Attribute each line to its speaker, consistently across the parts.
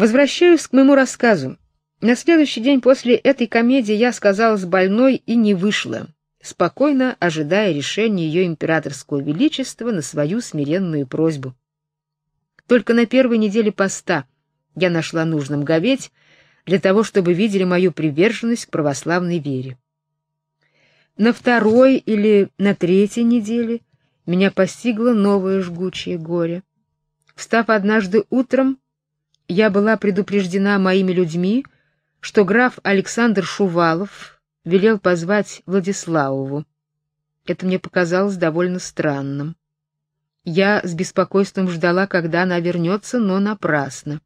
Speaker 1: Возвращаюсь к моему рассказу. На следующий день после этой комедии я сказалась больной и не вышла, спокойно ожидая решения ее императорского величества на свою смиренную просьбу. Только на первой неделе поста я нашла нужным говеть для того, чтобы видели мою приверженность к православной вере. На второй или на третьей неделе меня постигло новое жгучее горе. Встав однажды утром, я была предупреждена моими людьми, что граф Александр Шувалов велел позвать Владиславову. Это мне показалось довольно странным. Я с беспокойством ждала, когда она вернется, но напрасно.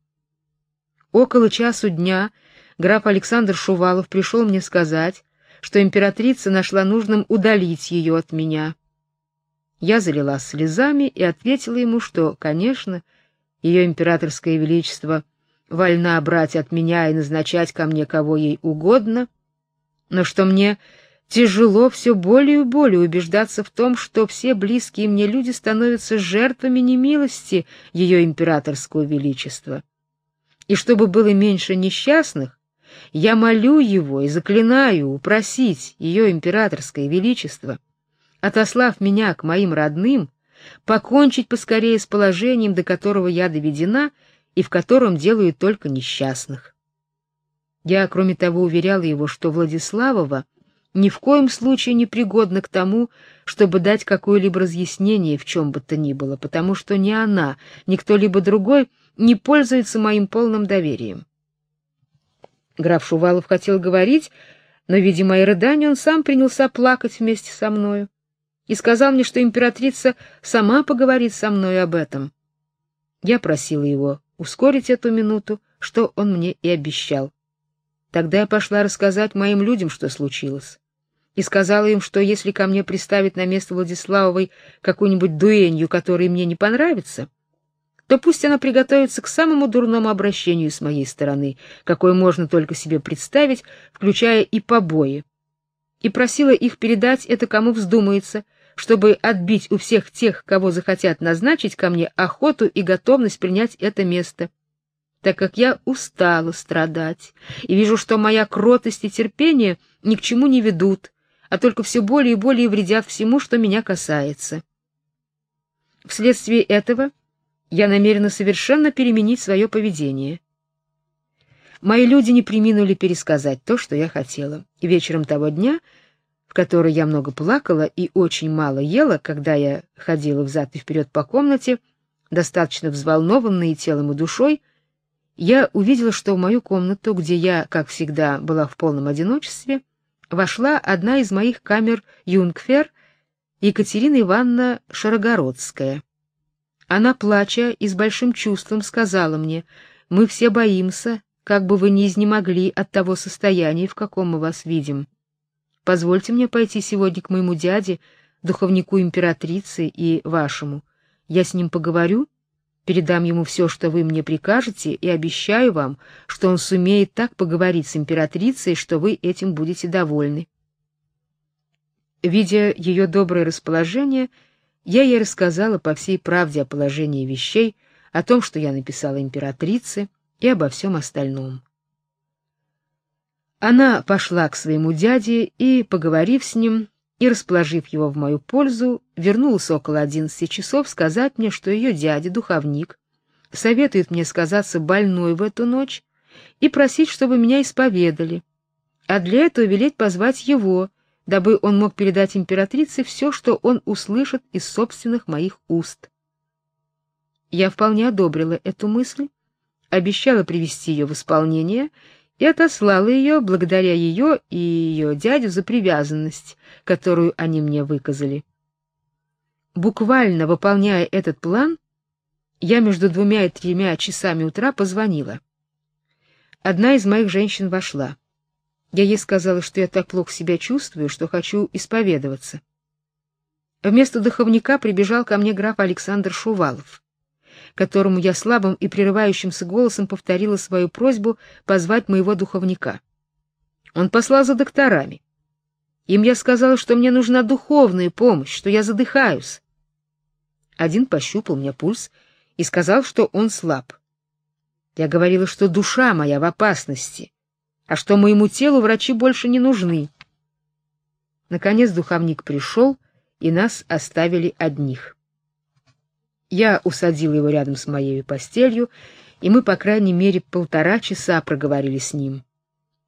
Speaker 1: Около часу дня граф Александр Шувалов пришел мне сказать, что императрица нашла нужным удалить ее от меня. Я залилась слезами и ответила ему, что, конечно, ее императорское величество вольна брать от меня и назначать ко мне кого ей угодно, но что мне тяжело все более и более убеждаться в том, что все близкие мне люди становятся жертвами немилости ее императорского величества. И чтобы было меньше несчастных, я молю его и заклинаю упросить ее императорское величество, отослав меня к моим родным, покончить поскорее с положением, до которого я доведена и в котором делают только несчастных. Я, кроме того, уверяла его, что Владиславова ни в коем случае не пригодна к тому, чтобы дать какое-либо разъяснение в чем бы то ни было, потому что ни она, ни кто-либо другой не пользуется моим полным доверием. Граф Шувалов хотел говорить, но, видя мои рыдания, он сам принялся плакать вместе со мною и сказал мне, что императрица сама поговорит со мной об этом. Я просила его ускорить эту минуту, что он мне и обещал. Тогда я пошла рассказать моим людям, что случилось, и сказала им, что если ко мне приставить на место Владиславовой какую-нибудь дуэнью, которая мне не понравится, то пусть она приготовится к самому дурному обращению с моей стороны, какое можно только себе представить, включая и побои. И просила их передать это кому вздумается, чтобы отбить у всех тех, кого захотят назначить ко мне охоту и готовность принять это место, так как я устала страдать и вижу, что моя кротость и терпение ни к чему не ведут, а только все более и более вредят всему, что меня касается. Вследствие этого я намерена совершенно переменить свое поведение. Мои люди не преминули пересказать то, что я хотела. И вечером того дня которой я много плакала и очень мало ела, когда я ходила взад и вперед по комнате, достаточно взволнованная и телом, и душой, я увидела, что в мою комнату, где я, как всегда, была в полном одиночестве, вошла одна из моих камер юнгфер, Екатерина Ивановна Шарогородская. Она, плача и с большим чувством, сказала мне: "Мы все боимся, как бы вы не изнемогли от того состояния, в каком мы вас видим. Позвольте мне пойти сегодня к моему дяде, духовнику императрицы и вашему. Я с ним поговорю, передам ему все, что вы мне прикажете, и обещаю вам, что он сумеет так поговорить с императрицей, что вы этим будете довольны. Видя ее доброе расположение, я ей рассказала по всей правде о положении вещей, о том, что я написала императрице, и обо всем остальном. Она пошла к своему дяде и, поговорив с ним и расположив его в мою пользу, вернулась около одиннадцати часов сказать мне, что ее дядя, духовник, советует мне сказаться больной в эту ночь и просить, чтобы меня исповедали, а для этого велеть позвать его, дабы он мог передать императрице все, что он услышит из собственных моих уст. Я вполне одобрила эту мысль, обещала привести ее в исполнение и отослала ее благодаря ее и ее дядю за привязанность, которую они мне выказали. Буквально выполняя этот план, я между двумя и тремя часами утра позвонила. Одна из моих женщин вошла. Я ей сказала, что я так плохо себя чувствую, что хочу исповедоваться. Вместо духовника прибежал ко мне граф Александр Шувалов которому я слабым и прерывающимся голосом повторила свою просьбу позвать моего духовника. Он послал за докторами. Им я сказала, что мне нужна духовная помощь, что я задыхаюсь. Один пощупал мне пульс и сказал, что он слаб. Я говорила, что душа моя в опасности, а что моему телу врачи больше не нужны. Наконец духовник пришел, и нас оставили одних. Я усадила его рядом с моей постелью, и мы, по крайней мере, полтора часа проговорили с ним.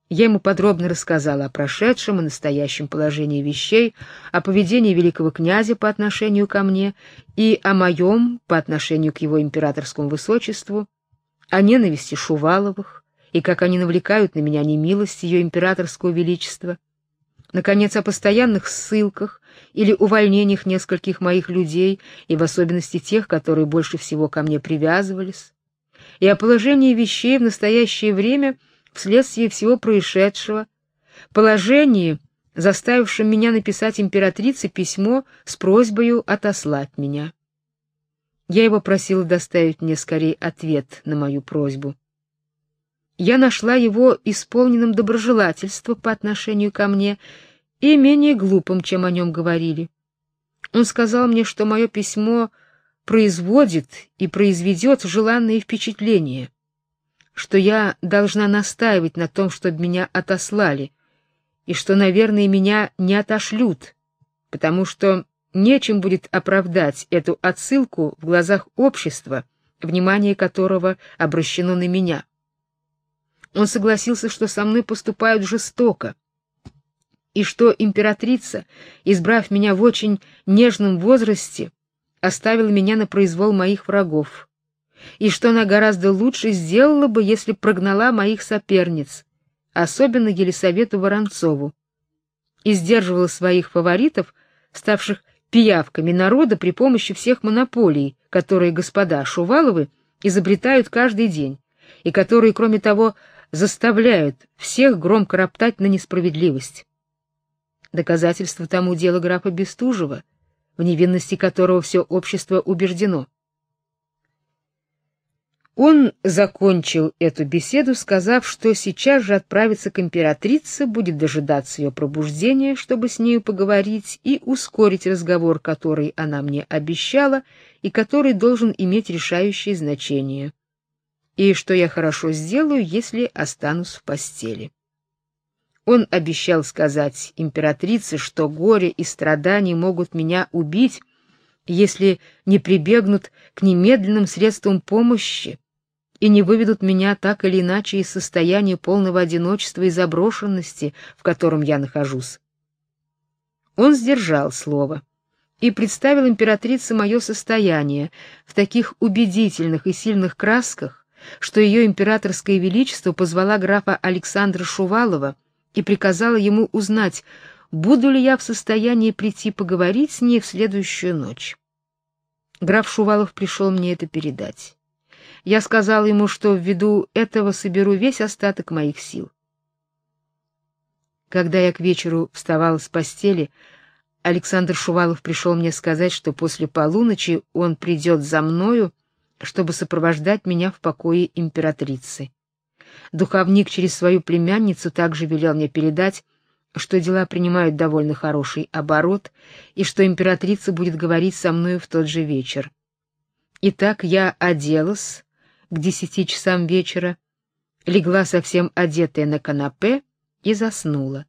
Speaker 1: Я ему подробно рассказала о прошедшем и настоящем положении вещей, о поведении великого князя по отношению ко мне и о моем по отношению к его императорскому высочеству, о ненависти Шуваловых и как они навлекают на меня немилость ее императорского величества, наконец, о постоянных ссылках или увольнениях нескольких моих людей, и в особенности тех, которые больше всего ко мне привязывались, и о положении вещей в настоящее время вследствие всего происшедшего, положении, заставившем меня написать императрице письмо с просьбой отослать меня. Я его просила доставить мне скорее ответ на мою просьбу. Я нашла его исполненным доброжелательства по отношению ко мне и менее глупым, чем о нем говорили. Он сказал мне, что мое письмо производит и произведет желанные впечатления, что я должна настаивать на том, чтобы меня отослали, и что, наверное, меня не отошлют, потому что нечем будет оправдать эту отсылку в глазах общества, внимание которого обращено на меня. Он согласился, что со мной поступают жестоко, и что императрица, избрав меня в очень нежном возрасте, оставила меня на произвол моих врагов, и что она гораздо лучше сделала бы, если прогнала моих соперниц, особенно Елисавету Воронцову, и сдерживала своих фаворитов, ставших пиявками народа при помощи всех монополий, которые господа Шуваловы изобретают каждый день, и которые, кроме того, заставляют всех громко роптать на несправедливость. Доказательство тому дело графа Бестужева, в невинности которого все общество убеждено. Он закончил эту беседу, сказав, что сейчас же отправится к императрице, будет дожидаться ее пробуждения, чтобы с нею поговорить и ускорить разговор, который она мне обещала и который должен иметь решающее значение. И что я хорошо сделаю, если останусь в постели. Он обещал сказать императрице, что горе и страдания могут меня убить, если не прибегнут к немедленным средствам помощи и не выведут меня так или иначе из состояния полного одиночества и заброшенности, в котором я нахожусь. Он сдержал слово и представил императрице мое состояние в таких убедительных и сильных красках, что ее императорское величество позвала графа Александра Шувалова и приказала ему узнать, буду ли я в состоянии прийти поговорить с ней в следующую ночь. Граф Шувалов пришел мне это передать. Я сказал ему, что ввиду этого соберу весь остаток моих сил. Когда я к вечеру вставал с постели, Александр Шувалов пришел мне сказать, что после полуночи он придет за мною, чтобы сопровождать меня в покое императрицы. Духовник через свою племянницу также велел мне передать, что дела принимают довольно хороший оборот и что императрица будет говорить со мною в тот же вечер. Итак, я оделась, к десяти часам вечера, легла совсем одетая на канапе и заснула.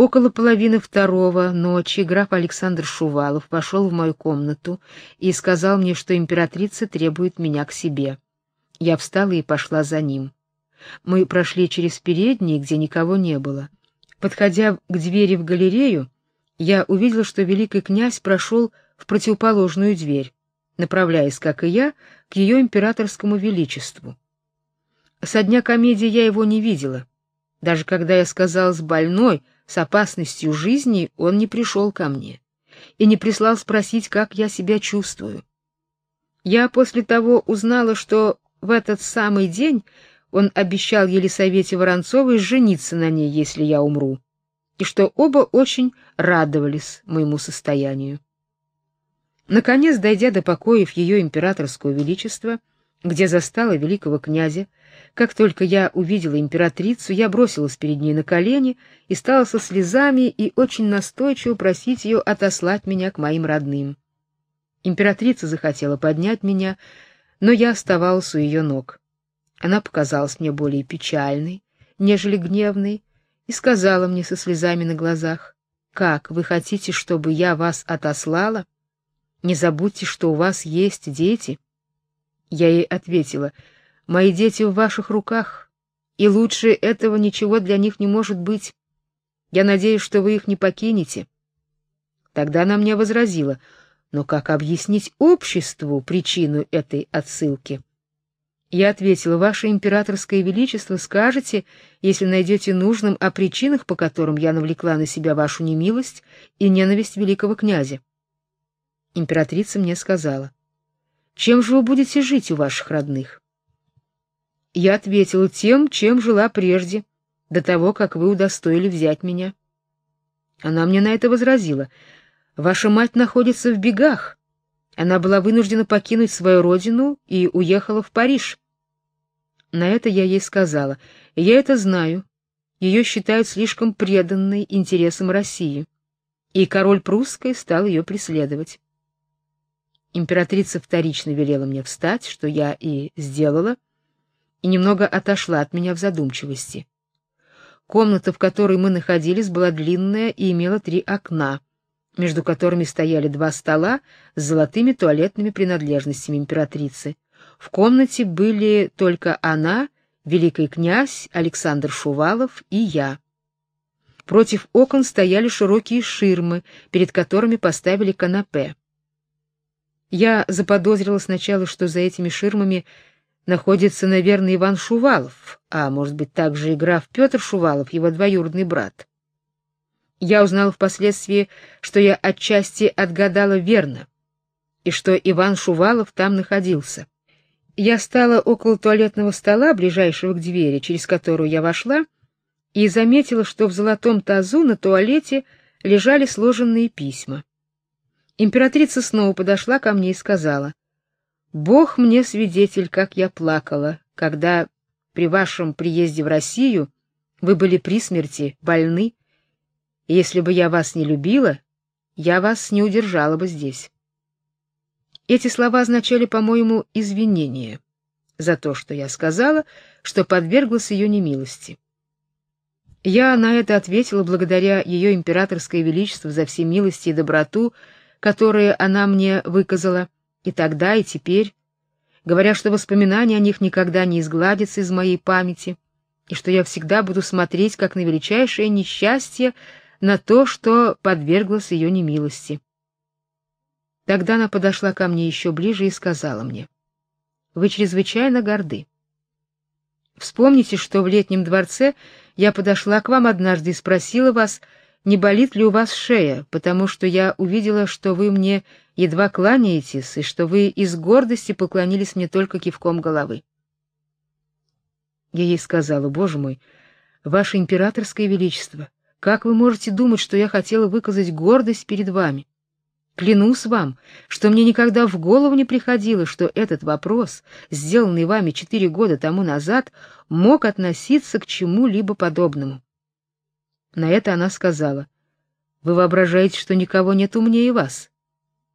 Speaker 1: Около половины второго ночи граф Александр Шувалов пошел в мою комнату и сказал мне, что императрица требует меня к себе. Я встала и пошла за ним. Мы прошли через передние, где никого не было. Подходя к двери в галерею, я увидела, что великий князь прошел в противоположную дверь направляясь, как и я, к ее императорскому величеству. Со дня комедии я его не видела. Даже когда я сказалась больной, с опасностью жизни, он не пришел ко мне и не прислал спросить, как я себя чувствую. Я после того узнала, что в этот самый день он обещал Елисавете Воронцовой жениться на ней, если я умру, и что оба очень радовались моему состоянию. Наконец, дойдя до покоев ее императорского величества, где застала великого князя, как только я увидела императрицу, я бросилась перед ней на колени и стала со слезами и очень настойчиво просить ее отослать меня к моим родным. Императрица захотела поднять меня, но я оставалась у ее ног. Она показалась мне более печальной, нежели гневной, и сказала мне со слезами на глазах: "Как вы хотите, чтобы я вас отослала? Не забудьте, что у вас есть дети". Я ей ответила: "Мои дети в ваших руках, и лучше этого ничего для них не может быть. Я надеюсь, что вы их не покинете". Тогда она мне возразила: "Но как объяснить обществу причину этой отсылки?" Я ответила: "Ваше императорское величество, скажете, если найдете нужным о причинах, по которым я навлекла на себя вашу немилость и ненависть великого князя". Императрица мне сказала: "Чем же вы будете жить у ваших родных?" Я ответила: "Тем, чем жила прежде, до того, как вы удостоили взять меня". Она мне на это возразила: "Ваша мать находится в бегах. Она была вынуждена покинуть свою родину и уехала в Париж. На это я ей сказала: "Я это знаю. Ее считают слишком преданной интересам России". И король прусской стал ее преследовать. Императрица вторично велела мне встать, что я и сделала, и немного отошла от меня в задумчивости. Комната, в которой мы находились, была длинная и имела три окна, между которыми стояли два стола с золотыми туалетными принадлежностями императрицы, в комнате были только она, великий князь Александр Шувалов и я. Против окон стояли широкие ширмы, перед которыми поставили канапе. Я заподозрила сначала, что за этими ширмами находится, наверное, Иван Шувалов, а может быть, также и граф Петр Шувалов, его двоюродный брат. Я узнала впоследствии, что я отчасти отгадала верно, и что Иван Шувалов там находился. Я стала около туалетного стола, ближайшего к двери, через которую я вошла, и заметила, что в золотом тазу на туалете лежали сложенные письма. Императрица снова подошла ко мне и сказала: "Бог мне свидетель, как я плакала, когда при вашем приезде в Россию вы были при смерти, больны. И если бы я вас не любила, я вас не удержала бы здесь". Эти слова означали, по-моему, извинение за то, что я сказала, что подверглась ее немилости. Я на это ответила благодаря ее императорское величество за все милости и доброту, которые она мне выказала и тогда, и теперь, говоря, что воспоминания о них никогда не изгладятся из моей памяти, и что я всегда буду смотреть как на величайшее несчастье на то, что подверглась ее немилости. Тогда она подошла ко мне еще ближе и сказала мне: "Вы чрезвычайно горды. Вспомните, что в летнем дворце я подошла к вам однажды и спросила вас, не болит ли у вас шея, потому что я увидела, что вы мне едва кланяетесь и что вы из гордости поклонились мне только кивком головы. Я ей сказала: "Боже мой, ваше императорское величество, как вы можете думать, что я хотела выказать гордость перед вами? Клянусь вам, что мне никогда в голову не приходило, что этот вопрос, сделанный вами четыре года тому назад, мог относиться к чему-либо подобному. На это она сказала: "Вы воображаете, что никого нет умнее вас?"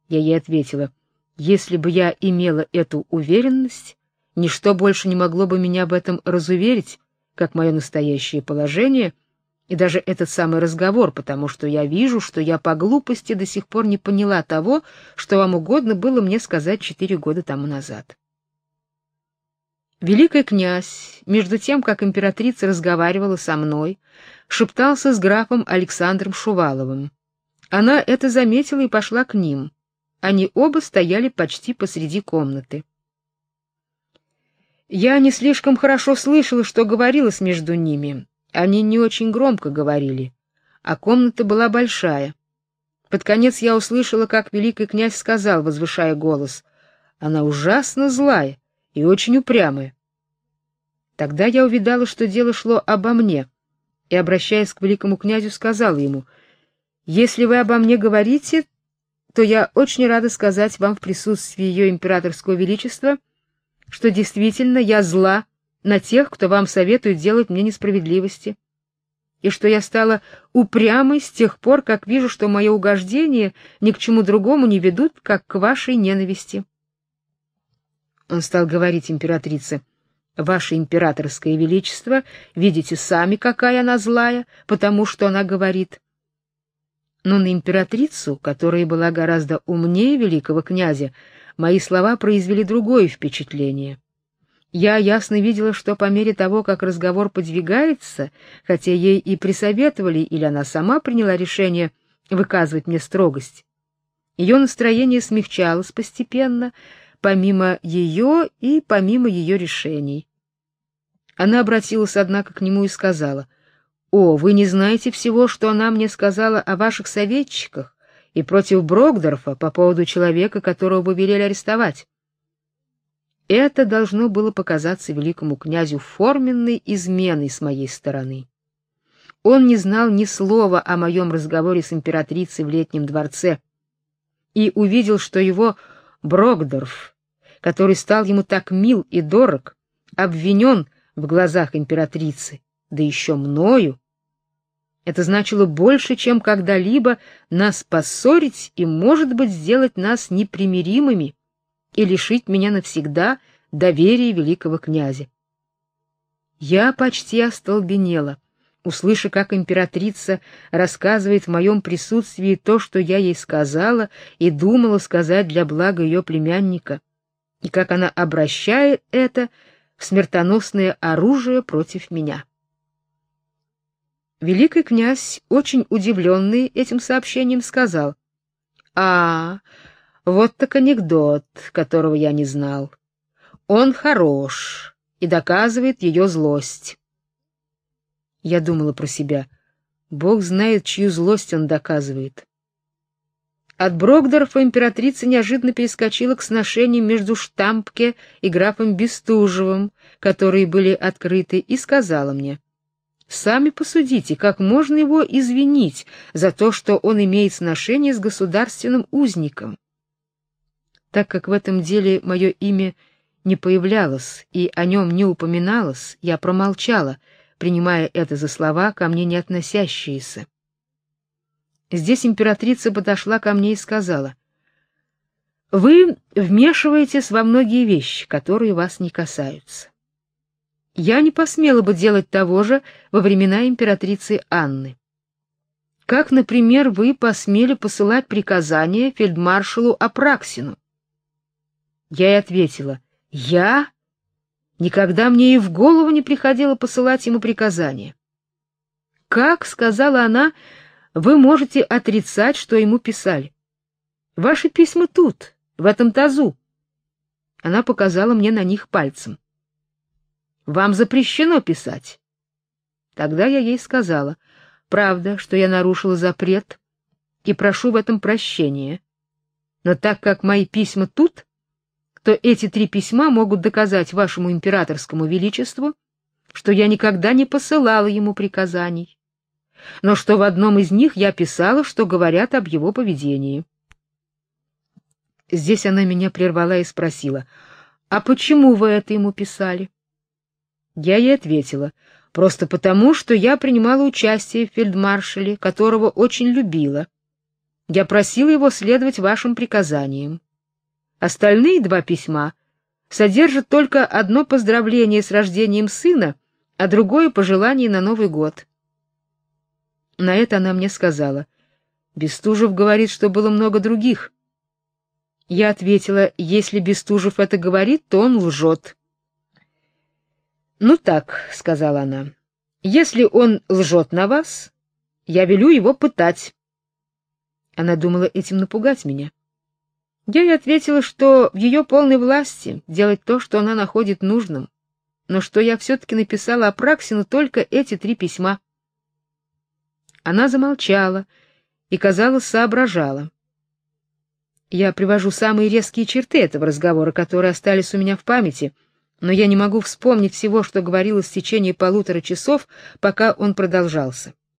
Speaker 1: Я ей ответила: "Если бы я имела эту уверенность, ничто больше не могло бы меня об этом разуверить, как мое настоящее положение — и даже этот самый разговор, потому что я вижу, что я по глупости до сих пор не поняла того, что вам угодно было мне сказать четыре года тому назад. Великий князь, между тем, как императрица разговаривала со мной, шептался с графом Александром Шуваловым. Она это заметила и пошла к ним. Они оба стояли почти посреди комнаты. Я не слишком хорошо слышала, что говорилось между ними, они не очень громко говорили, а комната была большая. Под конец я услышала, как великий князь сказал, возвышая голос: "Она ужасно злая и очень упрямая". Тогда я увидала, что дело шло обо мне, и обращаясь к великому князю, сказала ему: "Если вы обо мне говорите, то я очень рада сказать вам в присутствии ее императорского величества, что действительно я зла на тех, кто вам советует делать мне несправедливости, и что я стала упрямой с тех пор, как вижу, что мое угождение ни к чему другому не ведут, как к вашей ненависти. Он стал говорить императрице: Ваше императорское величество, видите сами, какая она злая, потому что она говорит. Но на императрицу, которая была гораздо умнее великого князя, мои слова произвели другое впечатление. Я ясно видела, что по мере того, как разговор подвигается, хотя ей и присоветовали, или она сама приняла решение выказывать мне строгость, ее настроение смягчалось постепенно, помимо ее и помимо ее решений. Она обратилась, однако, к нему и сказала, «О, вы не знаете всего, что она мне сказала о ваших советчиках и против Брокдорфа по поводу человека, которого вы велели арестовать». Это должно было показаться великому князю форменной изменой с моей стороны. Он не знал ни слова о моем разговоре с императрицей в летнем дворце и увидел, что его Брокдорф, который стал ему так мил и дорог, обвинен в глазах императрицы, да еще мною. Это значило больше, чем когда-либо нас поссорить и, может быть, сделать нас непримиримыми и лишить меня навсегда доверия великого князя. Я почти остолбенела, услыша, как императрица рассказывает в моем присутствии то, что я ей сказала и думала сказать для блага ее племянника, и как она обращает это в смертоносное оружие против меня. Великий князь, очень удивленный этим сообщением, сказал: "А, вот так анекдот, которого я не знал. Он хорош и доказывает ее злость. Я думала про себя. Бог знает, чью злость он доказывает. От Брокдорфа императрица неожиданно перескочила к сношениям между Штампке и графом Бестужевым, которые были открыты, и сказала мне: "Сами посудите, как можно его извинить за то, что он имеет сношение с государственным узником?" Так как в этом деле мое имя не появлялось и о нем не упоминалось, я промолчала, принимая это за слова, ко мне не относящиеся. Здесь императрица подошла ко мне и сказала: "Вы вмешиваетесь во многие вещи, которые вас не касаются. Я не посмела бы делать того же во времена императрицы Анны. Как, например, вы посмели посылать приказания фельдмаршалу Апраксину? Я и ответила: "Я никогда мне и в голову не приходило посылать ему приказания". Как, сказала она, вы можете отрицать, что ему писали? Ваши письма тут, в этом тазу. Она показала мне на них пальцем. Вам запрещено писать. Тогда я ей сказала: "Правда, что я нарушила запрет и прошу в этом прощения. Но так как мои письма тут, то эти три письма могут доказать вашему императорскому величеству, что я никогда не посылала ему приказаний, но что в одном из них я писала, что говорят об его поведении. Здесь она меня прервала и спросила: "А почему вы это ему писали?" Я ей ответила: "Просто потому, что я принимала участие в фельдмаршале, которого очень любила. Я просила его следовать вашим приказаниям. Остальные два письма содержат только одно поздравление с рождением сына, а другое пожелание на Новый год. На это она мне сказала: "Бестужев говорит, что было много других". Я ответила: "Если Бестужев это говорит, то он лжет». "Ну так", сказала она. "Если он лжет на вас, я велю его пытать". Она думала этим напугать меня. Я ей ответила, что в ее полной власти делать то, что она находит нужным, но что я все таки написала Апраксину только эти три письма. Она замолчала и, казалось, соображала. Я привожу самые резкие черты этого разговора, которые остались у меня в памяти, но я не могу вспомнить всего, что говорилось в течение полутора часов, пока он продолжался.